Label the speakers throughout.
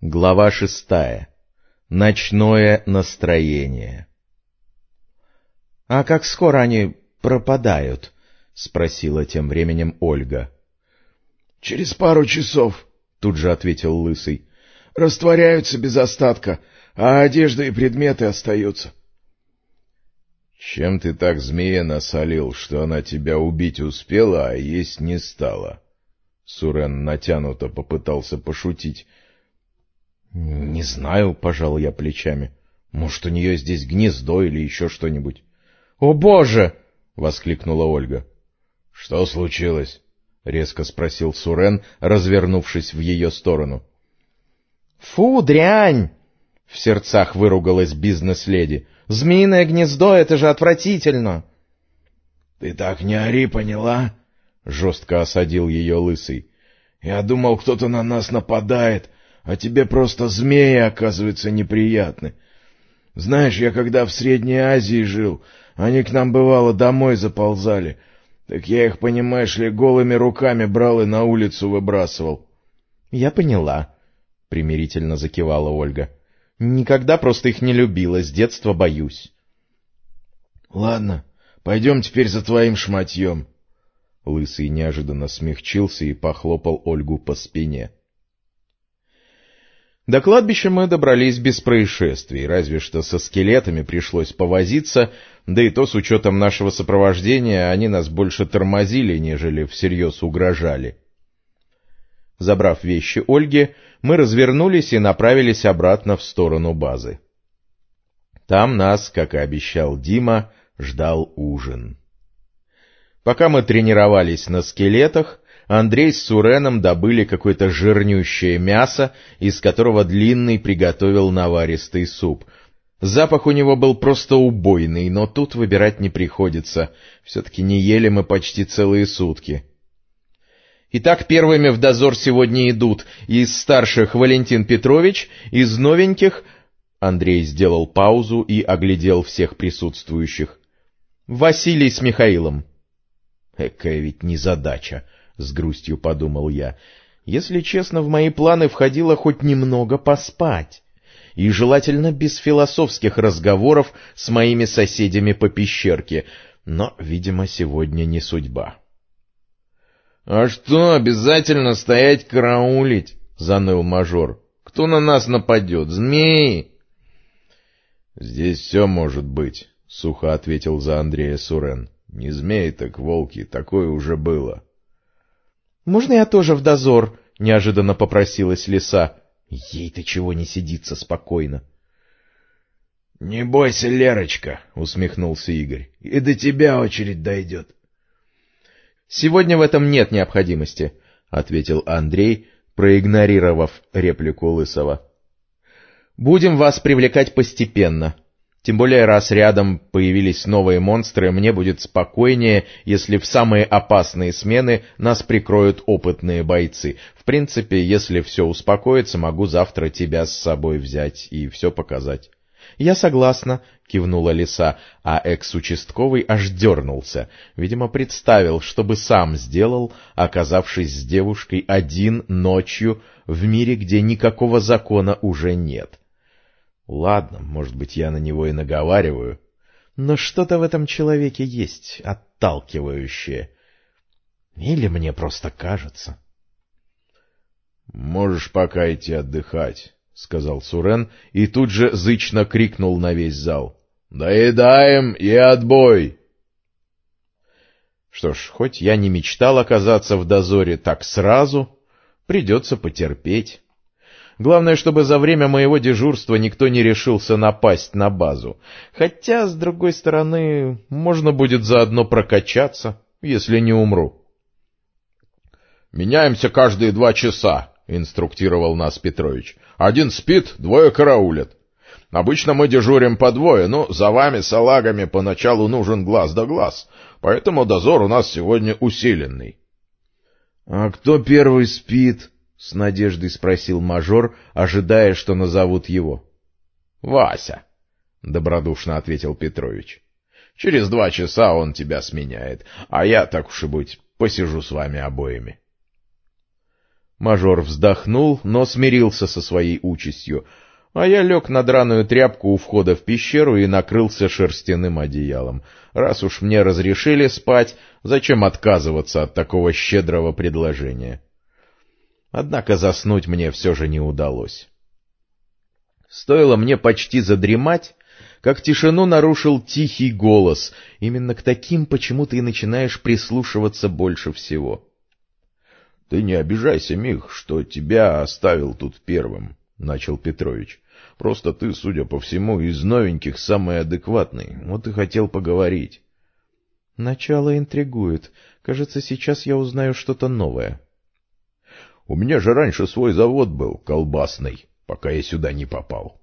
Speaker 1: Глава шестая. Ночное настроение. — А как скоро они пропадают? — спросила тем временем Ольга.
Speaker 2: — Через пару часов, — тут же ответил Лысый. — Растворяются без остатка, а одежда и предметы остаются.
Speaker 3: — Чем ты так змея насолил, что она тебя убить успела, а есть не стала? Сурен натянуто попытался пошутить.
Speaker 1: — Не знаю, — пожал я плечами. Может, у нее здесь гнездо или еще что-нибудь. — О, боже! — воскликнула Ольга.
Speaker 3: — Что случилось?
Speaker 1: — резко спросил Сурен, развернувшись в ее сторону. — Фу, дрянь! — в сердцах выругалась бизнес-леди. — Змеиное гнездо — это же отвратительно!
Speaker 2: — Ты так не ори, поняла? — жестко осадил ее Лысый. — Я думал, кто-то на нас нападает, — а тебе просто змеи, оказывается, неприятны. Знаешь, я когда в Средней Азии жил, они к нам, бывало, домой заползали. Так я их, понимаешь ли, голыми руками брал и на улицу выбрасывал.
Speaker 1: — Я поняла, — примирительно закивала Ольга. — Никогда просто их не любила, с детства боюсь.
Speaker 2: — Ладно, пойдем теперь за твоим шматьем.
Speaker 1: Лысый неожиданно смягчился и похлопал Ольгу по спине. — до кладбища мы добрались без происшествий, разве что со скелетами пришлось повозиться, да и то с учетом нашего сопровождения они нас больше тормозили, нежели всерьез угрожали. Забрав вещи Ольги, мы развернулись и направились обратно в сторону базы. Там нас, как и обещал Дима, ждал ужин. Пока мы тренировались на скелетах, Андрей с Суреном добыли какое-то жирнющее мясо, из которого Длинный приготовил наваристый суп. Запах у него был просто убойный, но тут выбирать не приходится. Все-таки не ели мы почти целые сутки. Итак, первыми в дозор сегодня идут из старших Валентин Петрович, из новеньких... Андрей сделал паузу и оглядел всех присутствующих. Василий с Михаилом. Экая ведь незадача. — с грустью подумал я. Если честно, в мои планы входило хоть немного поспать. И желательно без философских разговоров с моими соседями по пещерке. Но, видимо, сегодня не судьба.
Speaker 3: — А что, обязательно стоять караулить? — заныл мажор. — Кто на нас нападет? Змеи? — Здесь все может быть, — сухо ответил за Андрея Сурен. — Не змеи, так волки, такое уже было.
Speaker 1: — можно я тоже в дозор? — неожиданно попросилась лиса. Ей-то чего не сидится спокойно.
Speaker 2: — Не бойся, Лерочка, — усмехнулся Игорь, — и до тебя очередь дойдет.
Speaker 1: — Сегодня в этом нет необходимости, — ответил Андрей, проигнорировав реплику Лысого. — Будем вас привлекать постепенно. Тем более, раз рядом появились новые монстры, мне будет спокойнее, если в самые опасные смены нас прикроют опытные бойцы. В принципе, если все успокоится, могу завтра тебя с собой взять и все показать. — Я согласна, — кивнула лиса, а экс-участковый аж дернулся. Видимо, представил, что бы сам сделал, оказавшись с девушкой один ночью в мире, где никакого закона уже нет. Ладно, может быть, я на него и наговариваю, но что-то в этом человеке есть отталкивающее. Или мне просто кажется.
Speaker 3: — Можешь пока идти отдыхать, — сказал Сурен, и тут же зычно крикнул на весь зал. — Доедаем и отбой!
Speaker 1: Что ж, хоть я не мечтал оказаться в дозоре так сразу, придется потерпеть. Главное, чтобы за время моего дежурства никто не решился напасть на базу. Хотя, с другой стороны, можно будет заодно прокачаться, если не умру.
Speaker 3: «Меняемся каждые два часа», — инструктировал нас Петрович. «Один спит, двое караулят. Обычно мы дежурим по двое, но за вами, салагами, поначалу нужен глаз да глаз, поэтому дозор у нас сегодня усиленный».
Speaker 2: «А кто первый спит?» — с надеждой спросил мажор, ожидая, что назовут его.
Speaker 3: — Вася, — добродушно ответил Петрович. — Через два часа он тебя сменяет, а я, так уж и быть, посижу с вами обоими.
Speaker 1: Мажор вздохнул, но смирился со своей участью, а я лег на драную тряпку у входа в пещеру и накрылся шерстяным одеялом. Раз уж мне разрешили спать, зачем отказываться от такого щедрого предложения? Однако заснуть мне все же не удалось. Стоило мне почти задремать, как тишину нарушил тихий голос. Именно к таким почему-то и начинаешь прислушиваться больше всего.
Speaker 2: — Ты не обижайся, Мих, что тебя оставил тут первым, — начал Петрович. — Просто ты, судя по всему, из новеньких самый адекватный. Вот и хотел поговорить.
Speaker 1: — Начало интригует. Кажется, сейчас я узнаю что-то новое.
Speaker 2: — У меня же раньше свой завод был, колбасный, пока я сюда не попал.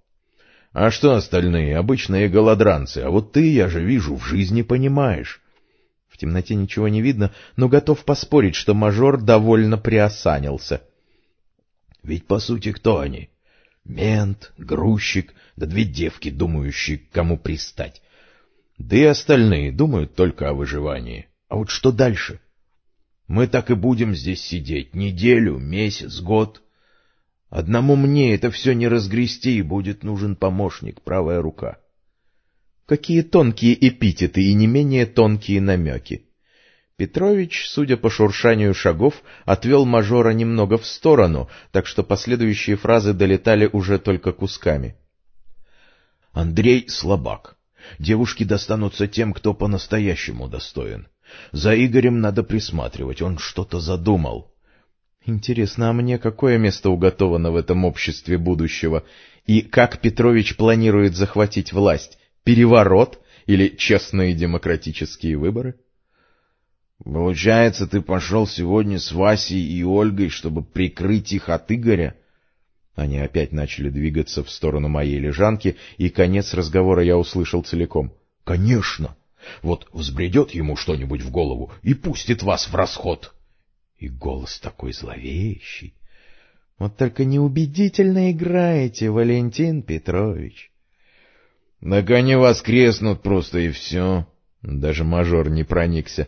Speaker 2: А что остальные? Обычные голодранцы. А вот ты, я же вижу, в жизни понимаешь.
Speaker 1: В темноте ничего не видно, но готов поспорить, что мажор довольно приосанился.
Speaker 2: Ведь, по сути, кто они? Мент, грузчик, да две девки, думающие, кому пристать. Да и остальные думают только о выживании. А вот что дальше? Мы так и будем здесь сидеть неделю, месяц, год — Одному мне это все не разгрести, и будет нужен помощник, правая рука.
Speaker 1: Какие тонкие эпитеты и не менее тонкие намеки. Петрович, судя по шуршанию шагов, отвел мажора немного в сторону, так что последующие фразы долетали уже только кусками.
Speaker 2: Андрей слабак. Девушки достанутся тем, кто по-настоящему достоин. За Игорем надо присматривать, он что-то задумал.
Speaker 1: Интересно, а мне какое место уготовано в этом обществе будущего? И как Петрович планирует захватить власть? Переворот или честные демократические выборы?
Speaker 2: Получается, ты пошел сегодня с Васей и Ольгой, чтобы прикрыть их от Игоря?
Speaker 1: Они опять начали двигаться в сторону моей лежанки, и конец разговора я услышал целиком.
Speaker 2: — Конечно! Вот взбредет ему что-нибудь в голову и пустит вас в расход. — и голос такой зловещий.
Speaker 1: Вот только неубедительно играете, Валентин Петрович.
Speaker 2: Так они воскреснут просто и все.
Speaker 1: Даже мажор не проникся.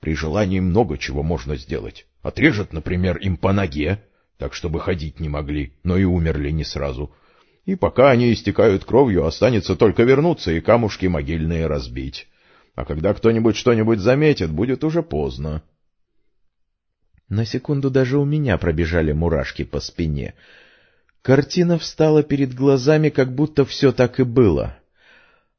Speaker 2: При желании много чего можно сделать. Отрежет, например, им по ноге, так чтобы ходить не могли, но и умерли не сразу. И пока они истекают кровью, останется только вернуться и камушки могильные разбить. А когда кто-нибудь что-нибудь заметит, будет уже поздно.
Speaker 1: На секунду даже у меня пробежали мурашки по спине. Картина встала перед глазами, как будто все так и было.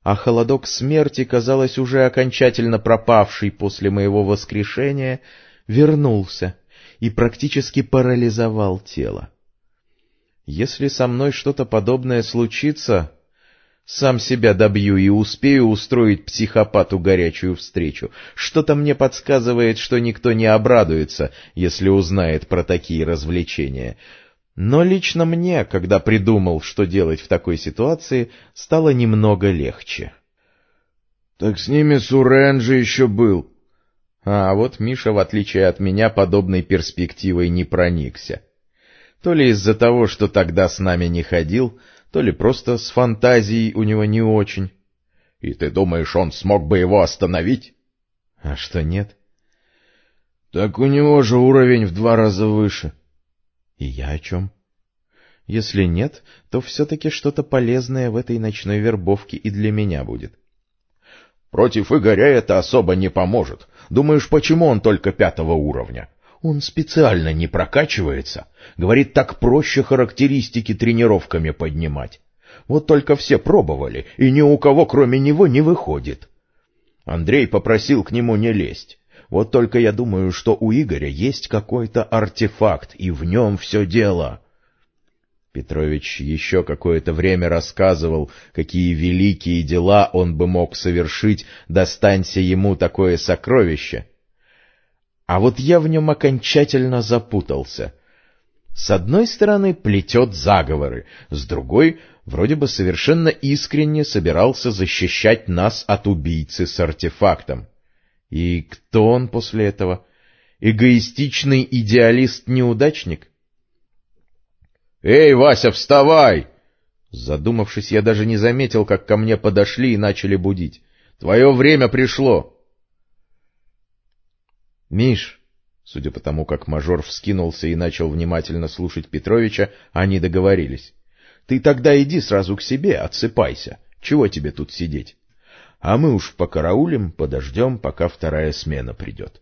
Speaker 1: А холодок смерти, казалось, уже окончательно пропавший после моего воскрешения, вернулся и практически парализовал тело. Если со мной что-то подобное случится, сам себя добью и успею устроить психопату горячую встречу. Что-то мне подсказывает, что никто не обрадуется, если узнает про такие развлечения. Но лично мне, когда придумал, что делать в такой ситуации, стало немного легче.
Speaker 2: — Так с ними Сурен же еще был.
Speaker 1: А вот Миша, в отличие от меня, подобной перспективой не проникся. То ли из-за того, что тогда с нами не ходил, то ли просто с фантазией у него не очень.
Speaker 2: — И ты думаешь, он смог бы его остановить?
Speaker 1: — А что нет?
Speaker 2: — Так у него же уровень в два раза выше.
Speaker 1: — И я о чем? Если нет, то все-таки что-то полезное в этой ночной вербовке и для меня будет.
Speaker 2: — Против Игоря это особо не поможет. Думаешь, почему он только пятого уровня? Он специально не прокачивается. Говорит, так проще характеристики тренировками поднимать. Вот только все пробовали, и ни у кого кроме него не выходит. Андрей попросил к нему не лезть. Вот только я думаю, что у Игоря есть какой-то артефакт, и в нем все дело.
Speaker 1: Петрович еще какое-то время рассказывал, какие великие дела он бы мог совершить, достанься ему такое сокровище — а вот я в нем окончательно запутался. С одной стороны, плетет заговоры, с другой, вроде бы совершенно искренне собирался защищать нас от убийцы с артефактом. И кто он после этого? Эгоистичный идеалист-неудачник?
Speaker 2: «Эй, Вася, вставай!»
Speaker 1: Задумавшись, я даже не заметил, как ко мне подошли и начали будить. «Твое время пришло!» Миш, Судя по тому, как мажор вскинулся и начал внимательно слушать Петровича, они договорились. — Ты тогда иди сразу к себе, отсыпайся. Чего тебе тут сидеть? А мы уж покараулим, подождем, пока вторая смена придет.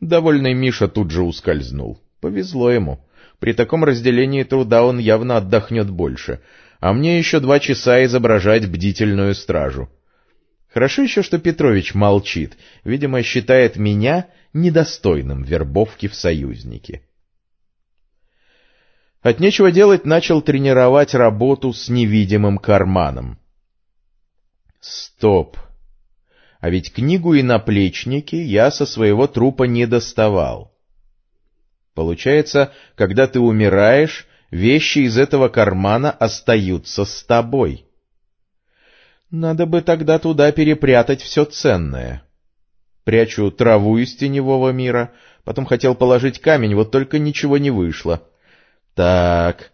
Speaker 1: Довольный Миша тут же ускользнул. Повезло ему. При таком разделении труда он явно отдохнет больше, а мне еще два часа изображать бдительную стражу. Хорошо еще, что Петрович молчит, видимо, считает меня недостойным вербовки в союзники. От нечего делать начал тренировать работу с невидимым карманом. Стоп! А ведь книгу и наплечники я со своего трупа не доставал. Получается, когда ты умираешь, вещи из этого кармана остаются с тобой. Надо бы тогда туда перепрятать все ценное. Прячу траву из теневого мира, потом хотел положить камень, вот только ничего не вышло. Так,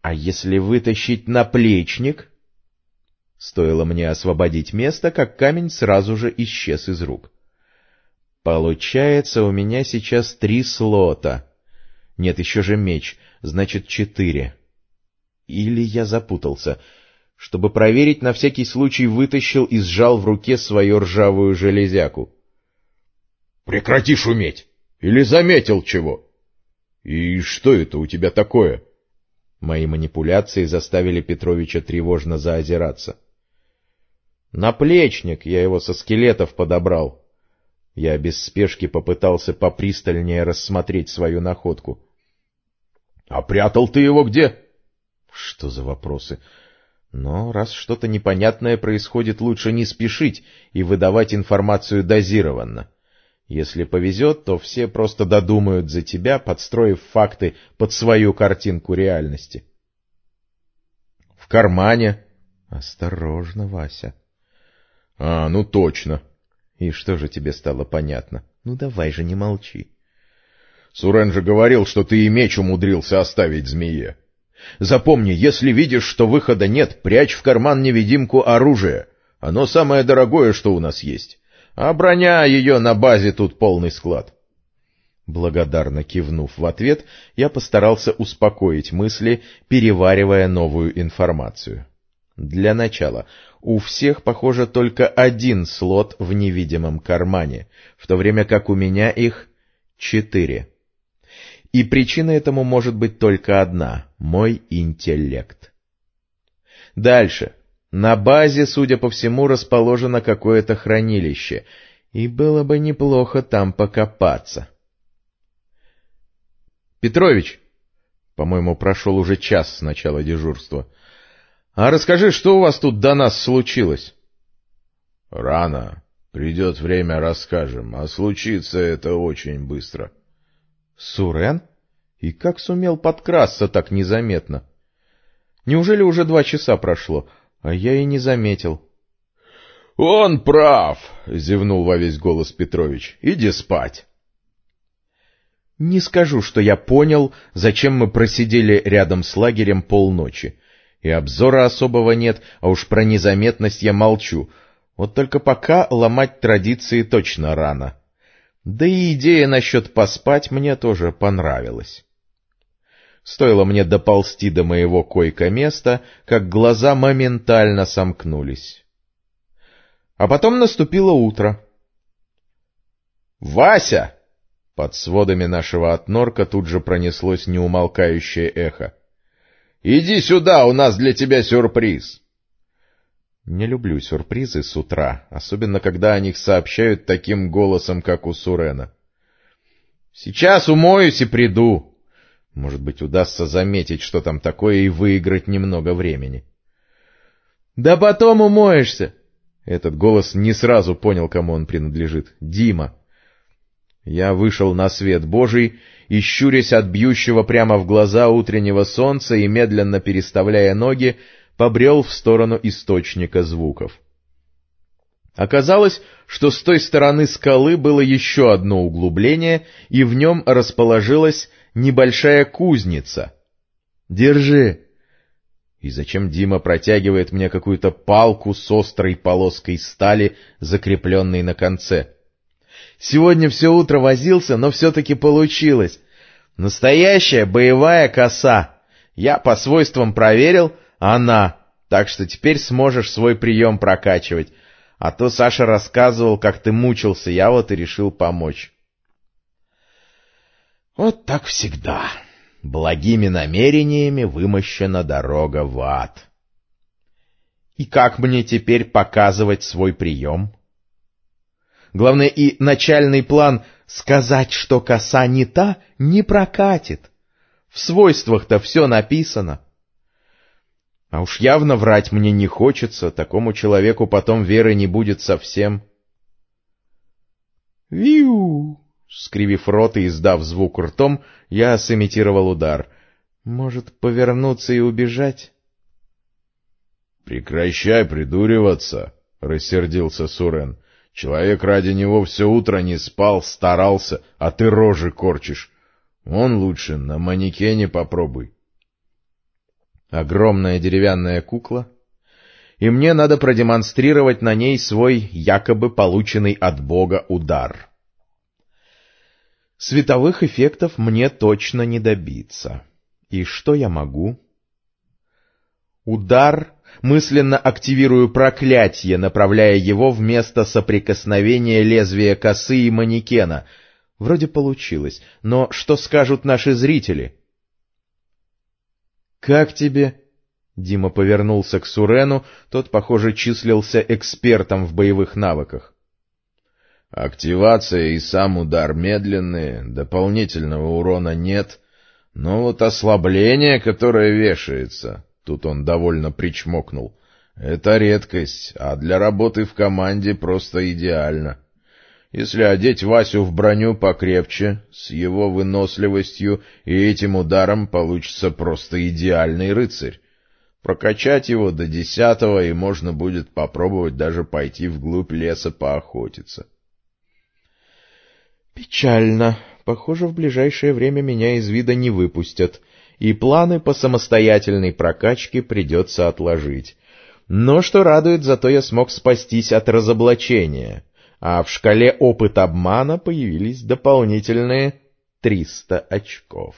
Speaker 1: а если вытащить наплечник? Стоило мне освободить место, как камень сразу же исчез из рук. Получается, у меня сейчас три слота. Нет, еще же меч, значит, четыре. Или я запутался. Чтобы проверить, на всякий случай вытащил и сжал в руке свою ржавую железяку. — Прекрати шуметь! Или заметил чего? — И что это у тебя такое? Мои манипуляции заставили Петровича тревожно заозираться. — Наплечник, я его со скелетов подобрал. Я без спешки попытался попристальнее рассмотреть свою находку. — А прятал ты его где? — Что за вопросы? — но раз что-то непонятное происходит, лучше не спешить и выдавать информацию дозированно. Если повезет, то все просто додумают за тебя, подстроив факты под свою картинку реальности. В кармане. Осторожно, Вася. А, ну точно. И что же тебе стало понятно? Ну давай же, не молчи. Сурен же говорил, что ты и меч умудрился оставить змее. Запомни, если видишь, что выхода нет, прячь в карман невидимку оружие. Оно самое дорогое, что у нас есть. А броня ее на базе тут полный склад. Благодарно кивнув в ответ, я постарался успокоить мысли, переваривая новую информацию. Для начала, у всех, похоже, только один слот в невидимом кармане, в то время как у меня их четыре. И причина этому может быть только одна — мой интеллект. Дальше. На базе, судя по всему, расположено какое-то хранилище, и было бы неплохо там покопаться. «Петрович!» По-моему, прошел уже час с начала дежурства. «А расскажи, что у вас тут до нас случилось?»
Speaker 2: «Рано. Придет время, расскажем, а случится это очень быстро».
Speaker 1: Сурен? И как сумел подкрасться так незаметно? Неужели уже два часа прошло, а я и не заметил?
Speaker 2: — Он прав! — зевнул во весь голос Петрович. — Иди спать.
Speaker 1: Не скажу, что я понял, зачем мы просидели рядом с лагерем полночи. И обзора особого нет, а уж про незаметность я молчу. Вот только пока ломать традиции точно рано. Да и идея насчет поспать мне тоже понравилась. Стоило мне доползти до моего койко-места, как глаза моментально сомкнулись. А потом наступило утро. «Вася!» Под сводами нашего отнорка тут же пронеслось неумолкающее эхо. «Иди сюда, у нас для тебя сюрприз!» Не люблю сюрпризы с утра, особенно когда о них сообщают таким голосом, как у Сурена. «Сейчас умоюсь и приду!» Может быть, удастся заметить, что там такое, и выиграть немного времени. «Да потом умоешься!» Этот голос не сразу понял, кому он принадлежит. «Дима!» Я вышел на свет Божий и, щурясь от бьющего прямо в глаза утреннего солнца и медленно переставляя ноги, побрел в сторону источника звуков. Оказалось, что с той стороны скалы было еще одно углубление, и в нем расположилась небольшая кузница. «Держи!» И зачем Дима протягивает мне какую-то палку с острой полоской стали, закрепленной на конце? Сегодня все утро возился, но все-таки получилось. Настоящая боевая коса. Я по свойствам проверил, она. Так что теперь сможешь свой прием прокачивать. А то Саша рассказывал, как ты мучился, я вот и решил помочь. Вот так всегда. Благими намерениями вымощена дорога в ад. И как мне теперь показывать свой прием? Главное, и начальный план сказать, что коса не та, не прокатит. В свойствах-то все написано. А уж явно врать мне не хочется, такому человеку потом веры не будет совсем. «Виу!» — скривив рот и издав звук ртом, я сымитировал удар. «Может, повернуться и убежать?»
Speaker 2: «Прекращай придуриваться!» — рассердился Сурен. «Человек ради него все утро не спал, старался, а ты рожи корчишь. Он лучше на манекене попробуй»
Speaker 1: огромная деревянная кукла, и мне надо продемонстрировать на ней свой якобы полученный от Бога удар. Световых эффектов мне точно не добиться. И что я могу? Удар, мысленно активирую проклятие, направляя его в место соприкосновения лезвия косы и манекена. Вроде получилось, но что скажут наши зрители? «Как тебе?» Дима повернулся к Сурену, тот, похоже, числился экспертом в боевых навыках.
Speaker 2: «Активация и сам удар медленные, дополнительного урона нет, но вот ослабление, которое вешается...» Тут он довольно причмокнул. «Это редкость, а для работы в команде просто идеально». Если одеть Васю в броню покрепче, с его выносливостью и этим ударом получится просто идеальный рыцарь. Прокачать его до десятого, и можно будет попробовать даже пойти вглубь леса поохотиться.
Speaker 1: Печально. Похоже, в ближайшее время меня из вида не выпустят, и планы по самостоятельной прокачке придется отложить. Но что радует, зато я смог спастись от разоблачения — а в шкале опыт обмана появились дополнительные 300 очков.